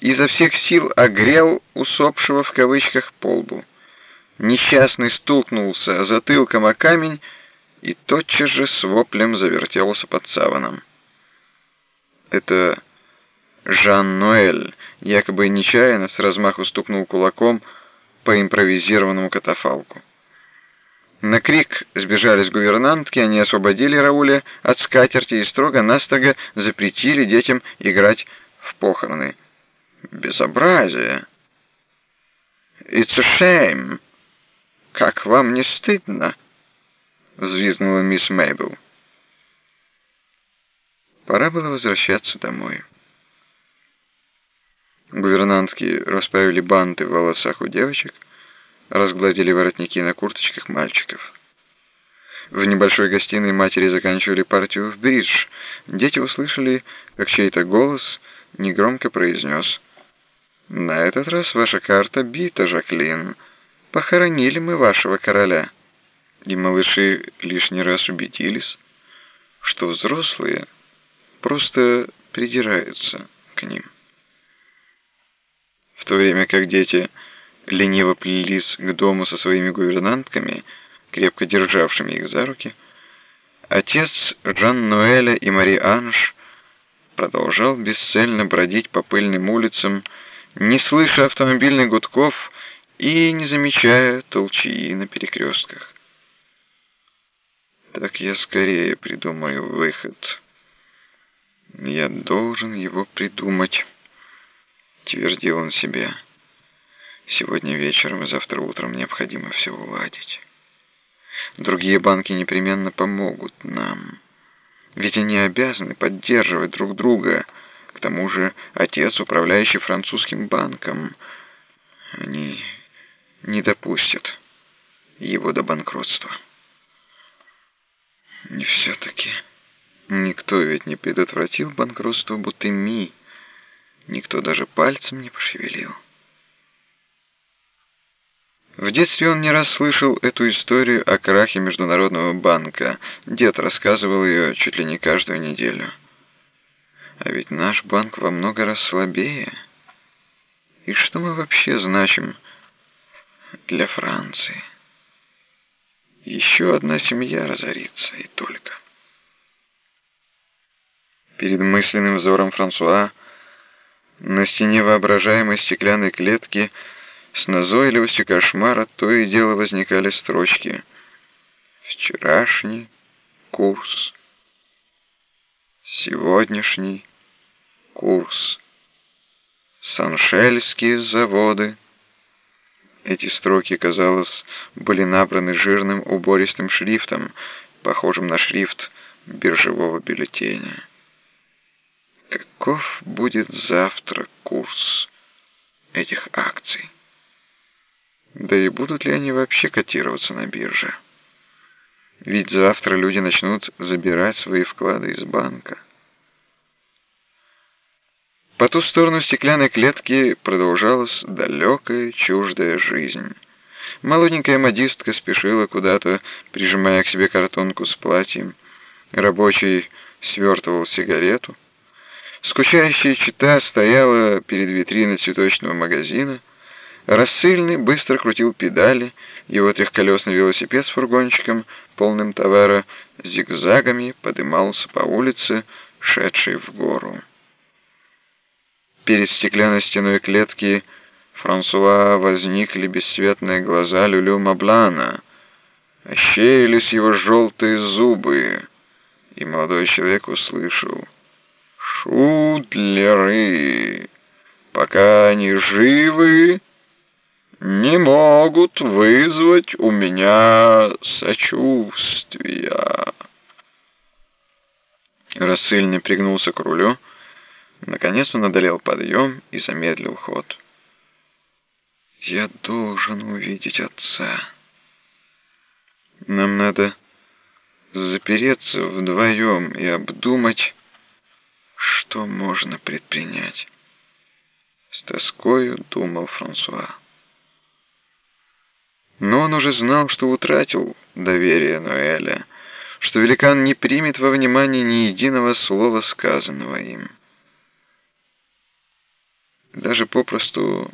изо всех сил огрел усопшего в кавычках полбу. Несчастный стукнулся затылком о камень и тотчас же с воплем завертелся под саваном. Это Жан-Ноэль якобы нечаянно с размаху стукнул кулаком по импровизированному катафалку. На крик сбежались гувернантки, они освободили Рауля от скатерти и строго-настрого запретили детям играть в похороны. Безобразие! «It's a shame!» «Как вам не стыдно?» — взвизгнула мисс Мейбл. Пора было возвращаться домой. Гувернантки расправили банты в волосах у девочек, разгладили воротники на курточках мальчиков. В небольшой гостиной матери заканчивали партию в бридж. Дети услышали, как чей-то голос негромко произнес «На этот раз ваша карта бита, Жаклин. Похоронили мы вашего короля». И малыши лишний раз убедились, что взрослые просто придираются к ним в то время как дети лениво плелись к дому со своими гувернантками, крепко державшими их за руки, отец Жан-Ноэля и Мари-Анж продолжал бесцельно бродить по пыльным улицам, не слыша автомобильных гудков и не замечая толчии на перекрестках. Так я скорее придумаю выход. Я должен его придумать твердил он себе. Сегодня вечером и завтра утром необходимо все уладить. Другие банки непременно помогут нам. Ведь они обязаны поддерживать друг друга. К тому же отец, управляющий французским банком, они не допустят его до банкротства. И все-таки никто ведь не предотвратил банкротство Бутеми. Никто даже пальцем не пошевелил. В детстве он не раз слышал эту историю о крахе Международного банка. Дед рассказывал ее чуть ли не каждую неделю. А ведь наш банк во много раз слабее. И что мы вообще значим для Франции? Еще одна семья разорится, и только. Перед мысленным взором Франсуа на стене воображаемой стеклянной клетки с назойливостью кошмара то и дело возникали строчки «Вчерашний курс», «Сегодняшний курс», «Саншельские заводы». Эти строки, казалось, были набраны жирным убористым шрифтом, похожим на шрифт биржевого бюллетеня. Каков будет завтра курс этих акций? Да и будут ли они вообще котироваться на бирже? Ведь завтра люди начнут забирать свои вклады из банка. По ту сторону стеклянной клетки продолжалась далекая, чуждая жизнь. Молоденькая модистка спешила куда-то, прижимая к себе картонку с платьем. Рабочий свертывал сигарету. Скучающая чита стояла перед витриной цветочного магазина. Рассыльный быстро крутил педали, его трехколесный велосипед с фургончиком, полным товара, зигзагами подымался по улице, шедшей в гору. Перед стеклянной стеной клетки Франсуа возникли бесцветные глаза Люлю Маблана. Ощерились его желтые зубы, и молодой человек услышал — Шутлеры, пока они живы, не могут вызвать у меня сочувствия. Рассыльный пригнулся к рулю. Наконец он одолел подъем и замедлил ход. «Я должен увидеть отца. Нам надо запереться вдвоем и обдумать, что можно предпринять? С тоскою думал Франсуа. Но он уже знал, что утратил доверие Ноэля, что великан не примет во внимание ни единого слова, сказанного им. даже попросту